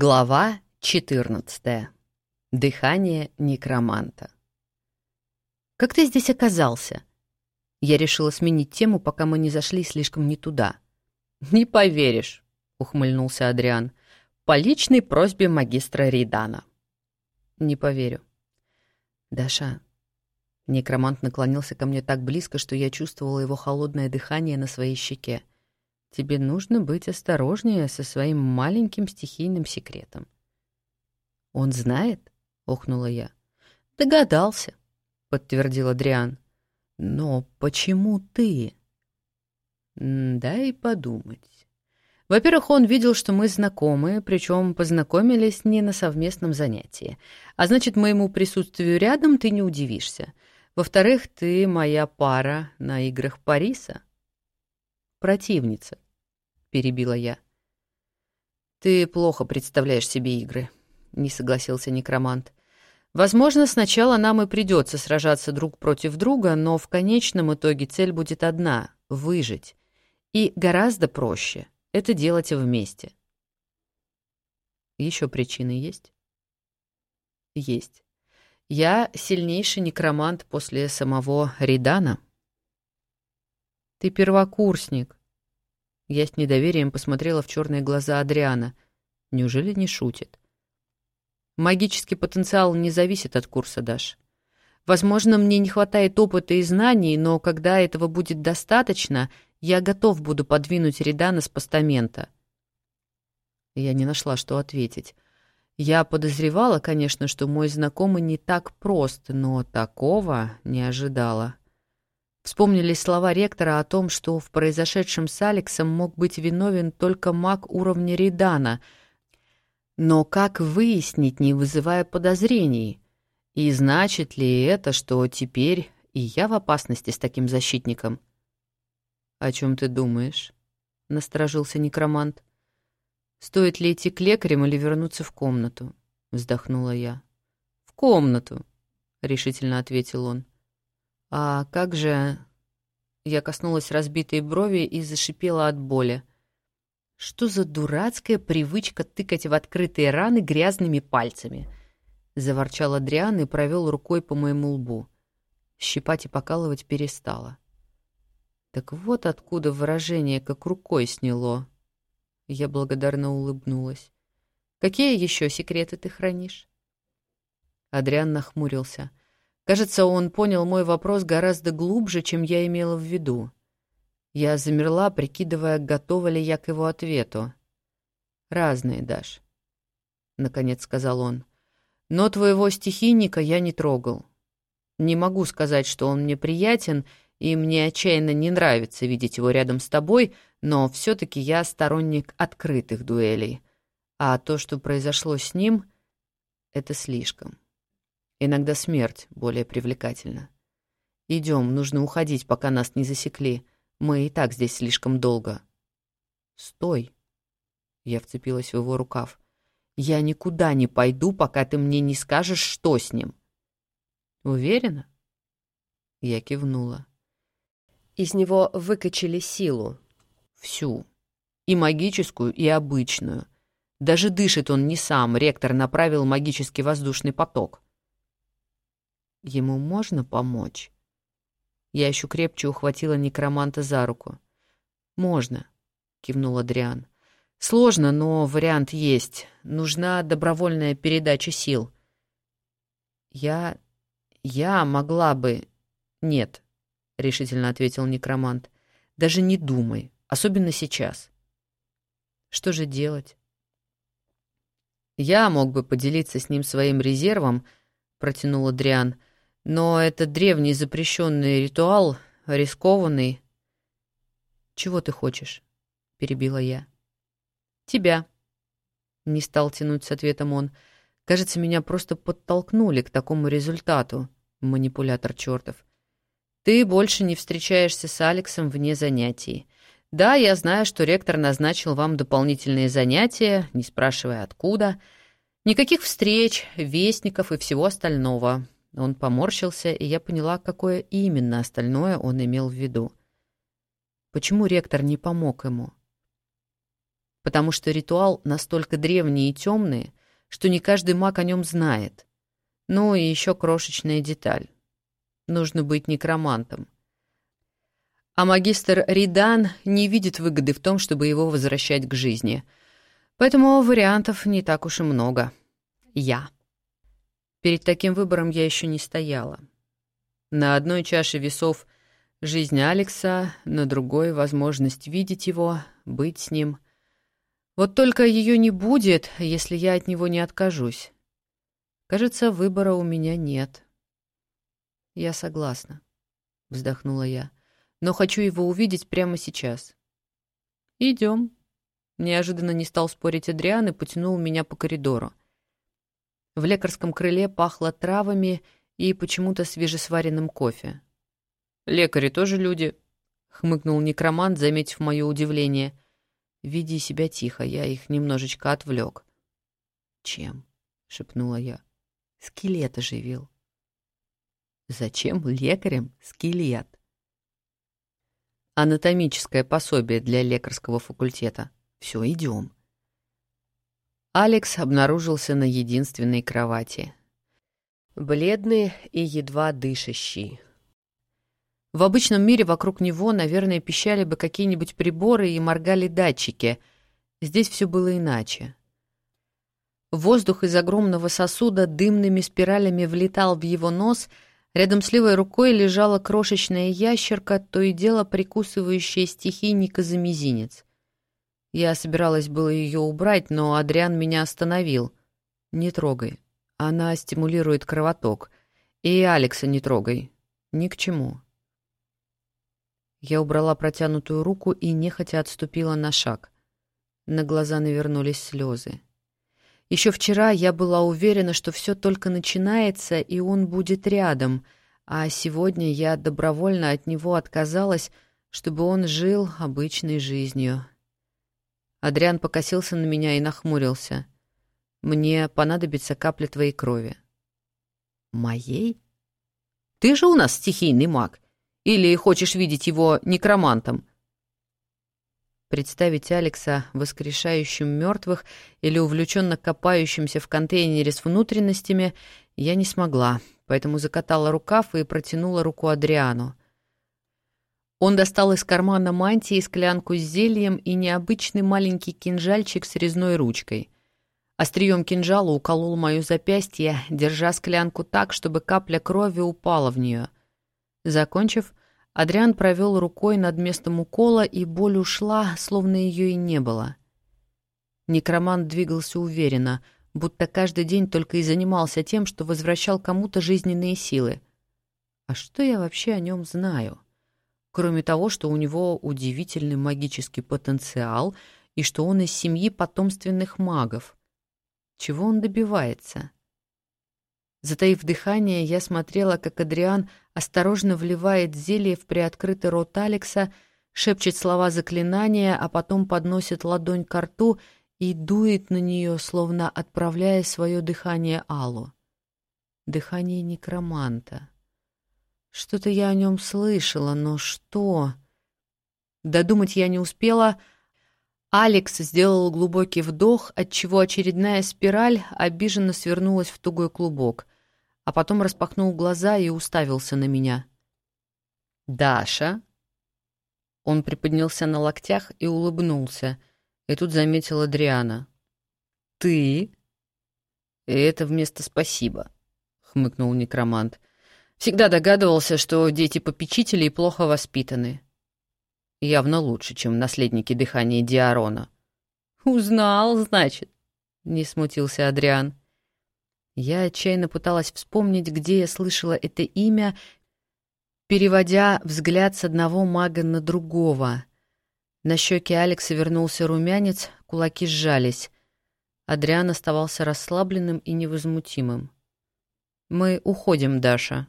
Глава 14. Дыхание некроманта. «Как ты здесь оказался?» Я решила сменить тему, пока мы не зашли слишком не туда. «Не поверишь», — ухмыльнулся Адриан, — «по личной просьбе магистра Ридана». «Не поверю». «Даша...» Некромант наклонился ко мне так близко, что я чувствовала его холодное дыхание на своей щеке. Тебе нужно быть осторожнее со своим маленьким стихийным секретом. Он знает? охнула я. Догадался, подтвердил Адриан. Но почему ты? Дай подумать. Во-первых, он видел, что мы знакомы, причем познакомились не на совместном занятии. А значит, моему присутствию рядом ты не удивишься. Во-вторых, ты моя пара на играх Париса противница», — перебила я. «Ты плохо представляешь себе игры», — не согласился некромант. «Возможно, сначала нам и придется сражаться друг против друга, но в конечном итоге цель будет одна — выжить. И гораздо проще это делать вместе». Еще причины есть? Есть. Я сильнейший некромант после самого Ридана. Ты первокурсник. Я с недоверием посмотрела в черные глаза Адриана. Неужели не шутит? Магический потенциал не зависит от курса, Даш. Возможно, мне не хватает опыта и знаний, но когда этого будет достаточно, я готов буду подвинуть Редана с постамента. Я не нашла, что ответить. Я подозревала, конечно, что мой знакомый не так прост, но такого не ожидала. Вспомнились слова ректора о том, что в произошедшем с Алексом мог быть виновен только маг уровня Ридана. Но как выяснить, не вызывая подозрений? И значит ли это, что теперь и я в опасности с таким защитником? «О чем ты думаешь?» — насторожился некромант. «Стоит ли идти к лекарям или вернуться в комнату?» — вздохнула я. «В комнату», — решительно ответил он. «А как же...» Я коснулась разбитой брови и зашипела от боли. «Что за дурацкая привычка тыкать в открытые раны грязными пальцами?» Заворчал Адриан и провел рукой по моему лбу. Щипать и покалывать перестала. Так вот откуда выражение «как рукой сняло». Я благодарно улыбнулась. «Какие еще секреты ты хранишь?» Адриан нахмурился. Кажется, он понял мой вопрос гораздо глубже, чем я имела в виду. Я замерла, прикидывая, готова ли я к его ответу. «Разные, Даш», — наконец сказал он. «Но твоего стихийника я не трогал. Не могу сказать, что он мне приятен, и мне отчаянно не нравится видеть его рядом с тобой, но все-таки я сторонник открытых дуэлей. А то, что произошло с ним, — это слишком». Иногда смерть более привлекательна. Идем, нужно уходить, пока нас не засекли. Мы и так здесь слишком долго. Стой. Я вцепилась в его рукав. Я никуда не пойду, пока ты мне не скажешь, что с ним. Уверена? Я кивнула. Из него выкачали силу. Всю. И магическую, и обычную. Даже дышит он не сам, ректор направил магический воздушный поток. Ему можно помочь? Я еще крепче ухватила некроманта за руку. «Можно», — кивнул Адриан. «Сложно, но вариант есть. Нужна добровольная передача сил». «Я... я могла бы...» «Нет», — решительно ответил некромант. «Даже не думай, особенно сейчас». «Что же делать?» «Я мог бы поделиться с ним своим резервом», — протянул Адриан, — но это древний запрещенный ритуал, рискованный. «Чего ты хочешь?» — перебила я. «Тебя». Не стал тянуть с ответом он. «Кажется, меня просто подтолкнули к такому результату, манипулятор чертов. Ты больше не встречаешься с Алексом вне занятий. Да, я знаю, что ректор назначил вам дополнительные занятия, не спрашивая откуда. Никаких встреч, вестников и всего остального. Он поморщился, и я поняла, какое именно остальное он имел в виду. Почему ректор не помог ему? потому что ритуал настолько древний и темный, что не каждый маг о нем знает. Ну и еще крошечная деталь. Нужно быть некромантом. А магистр Ридан не видит выгоды в том, чтобы его возвращать к жизни. Поэтому вариантов не так уж и много. Я. Перед таким выбором я еще не стояла. На одной чаше весов жизнь Алекса, на другой — возможность видеть его, быть с ним. Вот только ее не будет, если я от него не откажусь. Кажется, выбора у меня нет. Я согласна, — вздохнула я, — но хочу его увидеть прямо сейчас. Идем. Неожиданно не стал спорить Адриан и потянул меня по коридору. В лекарском крыле пахло травами и почему-то свежесваренным кофе. «Лекари тоже люди», — хмыкнул некромант, заметив мое удивление. «Веди себя тихо, я их немножечко отвлек». «Чем?» — шепнула я. «Скелет оживил». «Зачем лекарям скелет?» «Анатомическое пособие для лекарского факультета. Все, идем». Алекс обнаружился на единственной кровати. Бледный и едва дышащий. В обычном мире вокруг него, наверное, пищали бы какие-нибудь приборы и моргали датчики. Здесь все было иначе. Воздух из огромного сосуда дымными спиралями влетал в его нос, рядом с левой рукой лежала крошечная ящерка, то и дело прикусывающая стихийника за мизинец. Я собиралась было ее убрать, но Адриан меня остановил. «Не трогай. Она стимулирует кровоток. И Алекса не трогай. Ни к чему». Я убрала протянутую руку и нехотя отступила на шаг. На глаза навернулись слезы. Еще вчера я была уверена, что все только начинается, и он будет рядом, а сегодня я добровольно от него отказалась, чтобы он жил обычной жизнью. Адриан покосился на меня и нахмурился. «Мне понадобится капля твоей крови». «Моей? Ты же у нас стихийный маг. Или хочешь видеть его некромантом?» Представить Алекса воскрешающим мертвых или увлеченно копающимся в контейнере с внутренностями я не смогла, поэтому закатала рукав и протянула руку Адриану. Он достал из кармана мантии склянку с зельем и необычный маленький кинжальчик с резной ручкой. Острием кинжала уколол мое запястье, держа склянку так, чтобы капля крови упала в нее. Закончив, Адриан провел рукой над местом укола, и боль ушла, словно ее и не было. Некромант двигался уверенно, будто каждый день только и занимался тем, что возвращал кому-то жизненные силы. А что я вообще о нем знаю? — кроме того, что у него удивительный магический потенциал и что он из семьи потомственных магов. Чего он добивается? Затаив дыхание, я смотрела, как Адриан осторожно вливает зелье в приоткрытый рот Алекса, шепчет слова заклинания, а потом подносит ладонь к рту и дует на нее, словно отправляя свое дыхание Аллу. Дыхание некроманта. Что-то я о нем слышала, но что? Додумать я не успела. Алекс сделал глубокий вдох, отчего очередная спираль обиженно свернулась в тугой клубок, а потом распахнул глаза и уставился на меня. «Даша?» Он приподнялся на локтях и улыбнулся, и тут заметила Адриана. «Ты?» «И это вместо «спасибо», — хмыкнул некромант. Всегда догадывался, что дети попечителей плохо воспитаны. Явно лучше, чем наследники дыхания Диарона. «Узнал, значит», — не смутился Адриан. Я отчаянно пыталась вспомнить, где я слышала это имя, переводя взгляд с одного мага на другого. На щеке Алекса вернулся румянец, кулаки сжались. Адриан оставался расслабленным и невозмутимым. «Мы уходим, Даша»,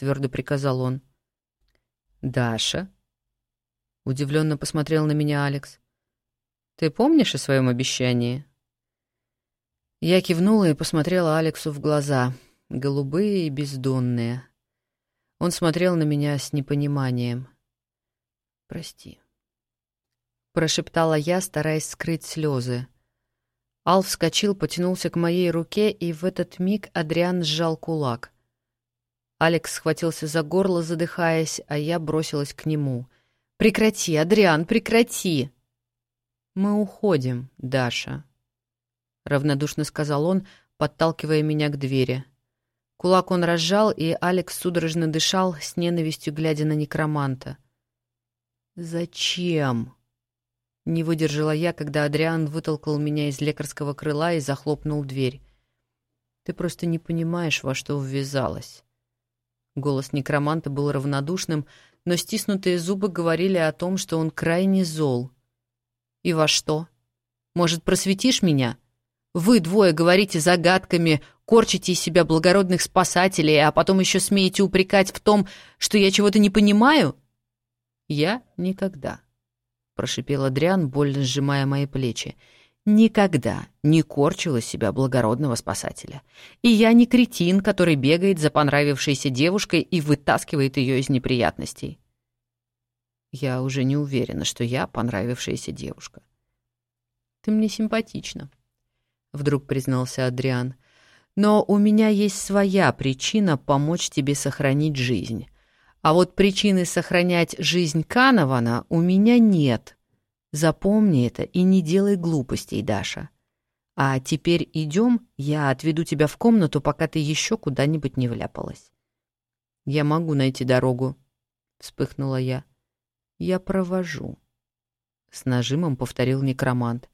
твердо приказал он. «Даша?» — удивленно посмотрел на меня Алекс. «Ты помнишь о своем обещании?» Я кивнула и посмотрела Алексу в глаза, голубые и бездонные. Он смотрел на меня с непониманием. «Прости». — прошептала я, стараясь скрыть слезы. Ал вскочил, потянулся к моей руке, и в этот миг Адриан сжал кулак. Алекс схватился за горло, задыхаясь, а я бросилась к нему. «Прекрати, Адриан, прекрати!» «Мы уходим, Даша», — равнодушно сказал он, подталкивая меня к двери. Кулак он разжал, и Алекс судорожно дышал, с ненавистью глядя на некроманта. «Зачем?» Не выдержала я, когда Адриан вытолкал меня из лекарского крыла и захлопнул дверь. «Ты просто не понимаешь, во что ввязалась». Голос некроманта был равнодушным, но стиснутые зубы говорили о том, что он крайне зол. «И во что? Может, просветишь меня? Вы двое говорите загадками, корчите из себя благородных спасателей, а потом еще смеете упрекать в том, что я чего-то не понимаю?» «Я никогда», — прошипел Адриан, больно сжимая мои плечи, «никогда не корчила себя благородного спасателя. И я не кретин, который бегает за понравившейся девушкой и вытаскивает ее из неприятностей». «Я уже не уверена, что я понравившаяся девушка». «Ты мне симпатична», — вдруг признался Адриан. «Но у меня есть своя причина помочь тебе сохранить жизнь». А вот причины сохранять жизнь Канована у меня нет. Запомни это и не делай глупостей, Даша. А теперь идем, я отведу тебя в комнату, пока ты еще куда-нибудь не вляпалась. Я могу найти дорогу, вспыхнула я. Я провожу. С нажимом повторил некромант.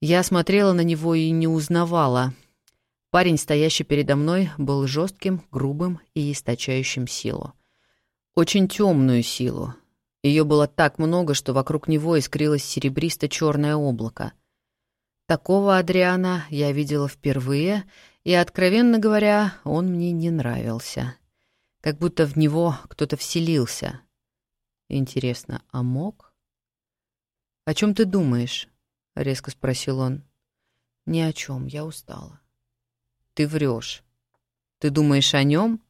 Я смотрела на него и не узнавала. Парень, стоящий передо мной, был жестким, грубым и источающим силу. Очень темную силу. Ее было так много, что вокруг него искрилось серебристо-черное облако. Такого Адриана я видела впервые, и, откровенно говоря, он мне не нравился. Как будто в него кто-то вселился. Интересно, а мог? «О чем ты думаешь?» — резко спросил он. «Ни о чем, я устала». «Ты врешь. Ты думаешь о нем?»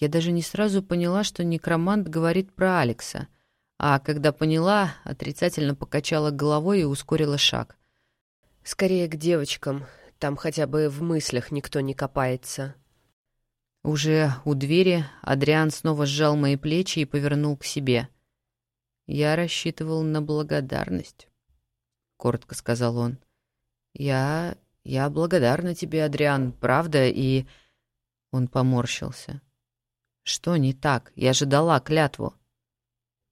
Я даже не сразу поняла, что некромант говорит про Алекса, а когда поняла, отрицательно покачала головой и ускорила шаг. «Скорее к девочкам, там хотя бы в мыслях никто не копается». Уже у двери Адриан снова сжал мои плечи и повернул к себе. «Я рассчитывал на благодарность», — коротко сказал он. «Я... я благодарна тебе, Адриан, правда, и...» Он поморщился. Что не так? Я же дала клятву.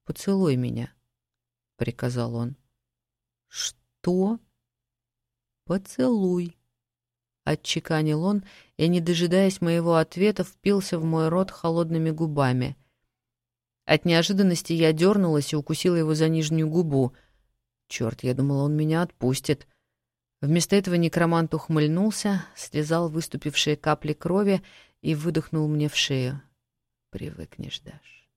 Поцелуй меня, приказал он. Что? Поцелуй. Отчеканил он и, не дожидаясь моего ответа, впился в мой рот холодными губами. От неожиданности я дернулась и укусила его за нижнюю губу. Черт, я думала, он меня отпустит. Вместо этого некромант ухмыльнулся, слезал выступившие капли крови и выдохнул мне в шею. Привыкнешь, Даш.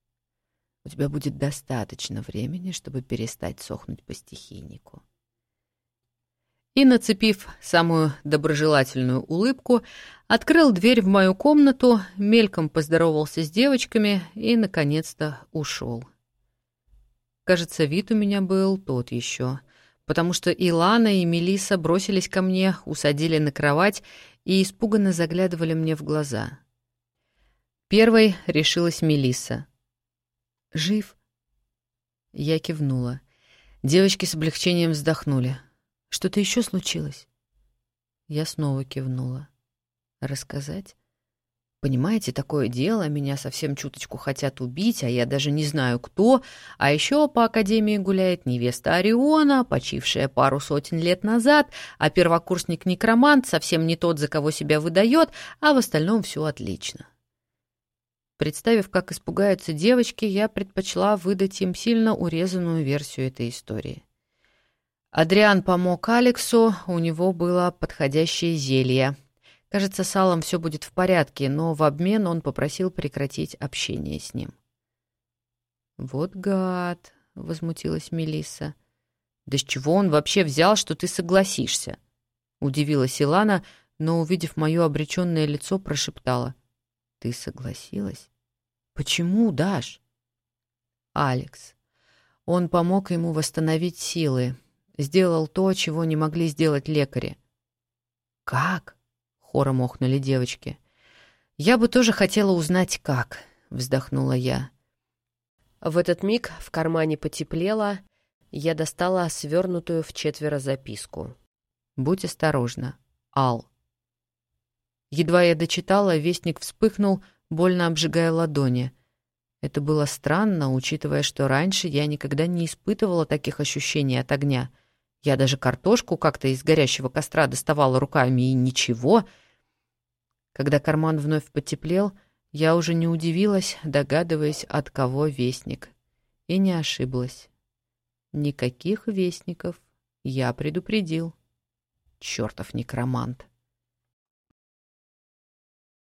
У тебя будет достаточно времени, чтобы перестать сохнуть по стихийнику. И, нацепив самую доброжелательную улыбку, открыл дверь в мою комнату, мельком поздоровался с девочками и, наконец-то, ушел. Кажется, вид у меня был тот еще, потому что Илана и Мелиса бросились ко мне, усадили на кровать и испуганно заглядывали мне в глаза — Первой решилась Мелисса. «Жив?» Я кивнула. Девочки с облегчением вздохнули. «Что-то еще случилось?» Я снова кивнула. «Рассказать?» Понимаете, такое дело, меня совсем чуточку хотят убить, а я даже не знаю кто. А еще по Академии гуляет невеста Ориона, почившая пару сотен лет назад, а первокурсник-некромант совсем не тот, за кого себя выдает, а в остальном все отлично. Представив, как испугаются девочки, я предпочла выдать им сильно урезанную версию этой истории. Адриан помог Алексу, у него было подходящее зелье. Кажется, с Аллом все будет в порядке, но в обмен он попросил прекратить общение с ним. «Вот гад!» — возмутилась Мелисса. «Да с чего он вообще взял, что ты согласишься?» Удивилась Илана, но, увидев мое обреченное лицо, прошептала. «Ты согласилась?» «Почему, Даш?» «Алекс. Он помог ему восстановить силы, сделал то, чего не могли сделать лекари. «Как?» — хором охнули девочки. «Я бы тоже хотела узнать, как», — вздохнула я. В этот миг в кармане потеплело, я достала свернутую в четверо записку. «Будь осторожна. Ал». Едва я дочитала, вестник вспыхнул, больно обжигая ладони. Это было странно, учитывая, что раньше я никогда не испытывала таких ощущений от огня. Я даже картошку как-то из горящего костра доставала руками, и ничего. Когда карман вновь потеплел, я уже не удивилась, догадываясь, от кого вестник. И не ошиблась. Никаких вестников. Я предупредил. Чёртов некромант.